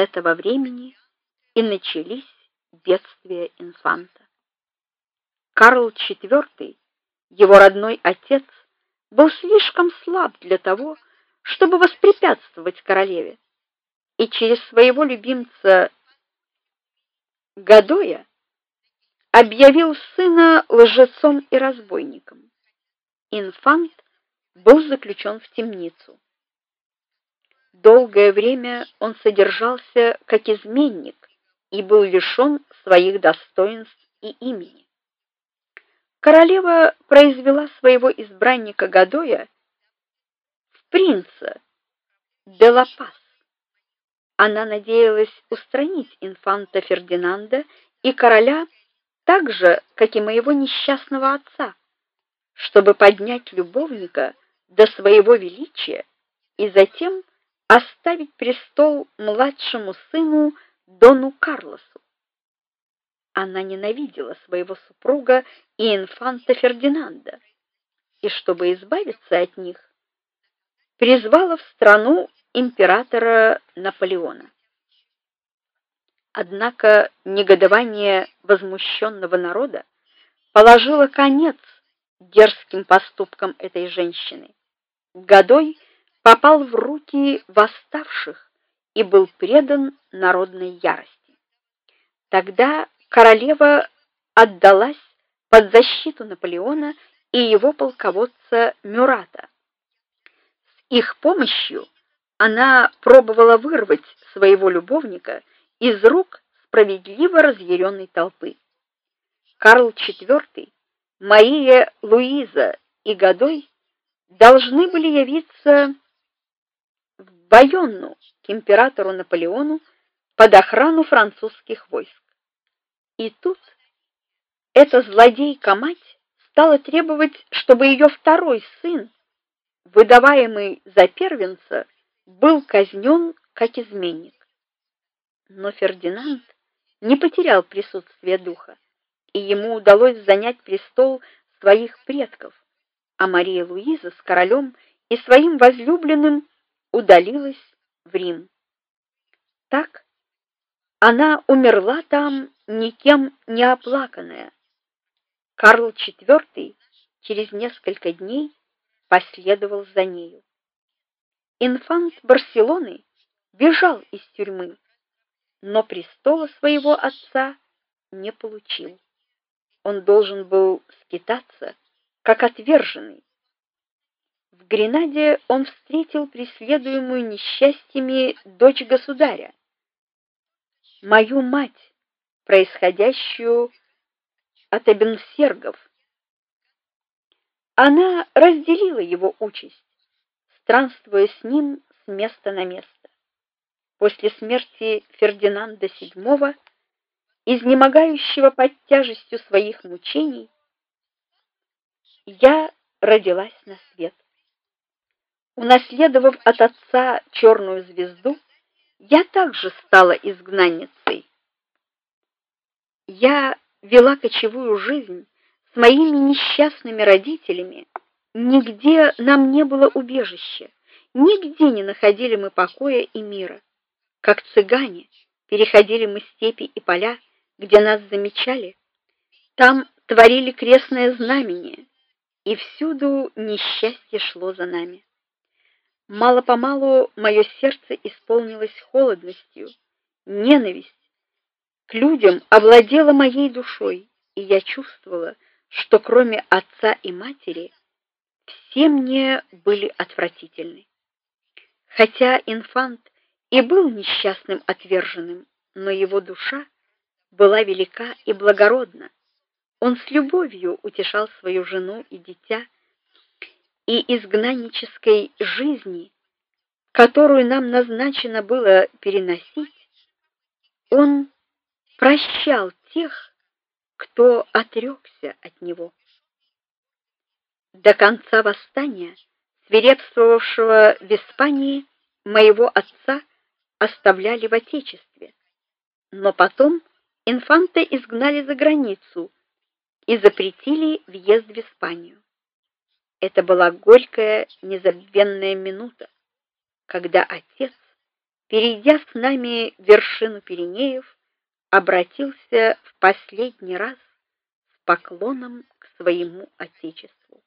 этого времени и начались бедствия инфанта. Карл IV, его родной отец, был слишком слаб для того, чтобы воспрепятствовать королеве, и через своего любимца Гадоя объявил сына лжецом и разбойником. Инфант был заключен в темницу. Долгое время он содержался как изменник и был лишен своих достоинств и имени. Королева произвела своего избранника Гадоя в принца де ла Пас. Она надеялась устранить инфанта Фердинанда и короля так же, как и моего несчастного отца, чтобы поднять любовника до своего величия и затем оставить престол младшему сыну Дону Карлосу. Она ненавидела своего супруга и инфанта Фердинанда, и чтобы избавиться от них, призвала в страну императора Наполеона. Однако негодование возмущенного народа положило конец дерзким поступкам этой женщины. Годой попал в руки восставших и был предан народной ярости. Тогда королева отдалась под защиту Наполеона и его полководца Мюрата. С их помощью она пробовала вырвать своего любовника из рук справедливо разъяренной толпы. Карл IV, Мария Луиза и Годой должны были явиться Байонну к императору Наполеону под охрану французских войск. И тут эта злодейка-мать стала требовать, чтобы ее второй сын, выдаваемый за первенца, был казнен как изменник. Но Фердинанд не потерял присутствие духа, и ему удалось занять престол своих предков, а Мария Луиза с королем и своим возлюбленным удалилась в Рим. Так она умерла там никем не оплаканная. Карл IV через несколько дней последовал за нею. Инфант Барселоны бежал из тюрьмы но престола своего отца не получил. Он должен был скитаться как отверженный. В Гренаде он встретил преследуемую несчастьями дочь государя, мою мать, происходящую от Эбенсергов. Она разделила его участь, странствуя с ним с места на место после смерти Фердинанда VII, изнемогающего под тяжестью своих мучений, я родилась на свет. Унаследовав от отца черную звезду, я также стала изгнанницей. Я вела кочевую жизнь с моими несчастными родителями. Нигде нам не было убежища, нигде не находили мы покоя и мира. Как цыгане переходили мы степи и поля, где нас замечали, там творили крестное знамение, и всюду несчастье шло за нами. Мало-помалу мое сердце исполнилось холодностью, ненависть к людям овладела моей душой, и я чувствовала, что кроме отца и матери все мне были отвратительны. Хотя инфант и был несчастным отверженным, но его душа была велика и благородна. Он с любовью утешал свою жену и дитя, и изгнаннической жизни, которую нам назначено было переносить, он прощал тех, кто отрекся от него. До конца восстания, свирепствовавшего в Испании, моего отца оставляли в отечестве. Но потом инфанта изгнали за границу и запретили въезд в Испанию. Это была горькая, незабвенная минута, когда отец перейдя с нами вершину Пиренеев, обратился в последний раз с поклоном к своему отечеству.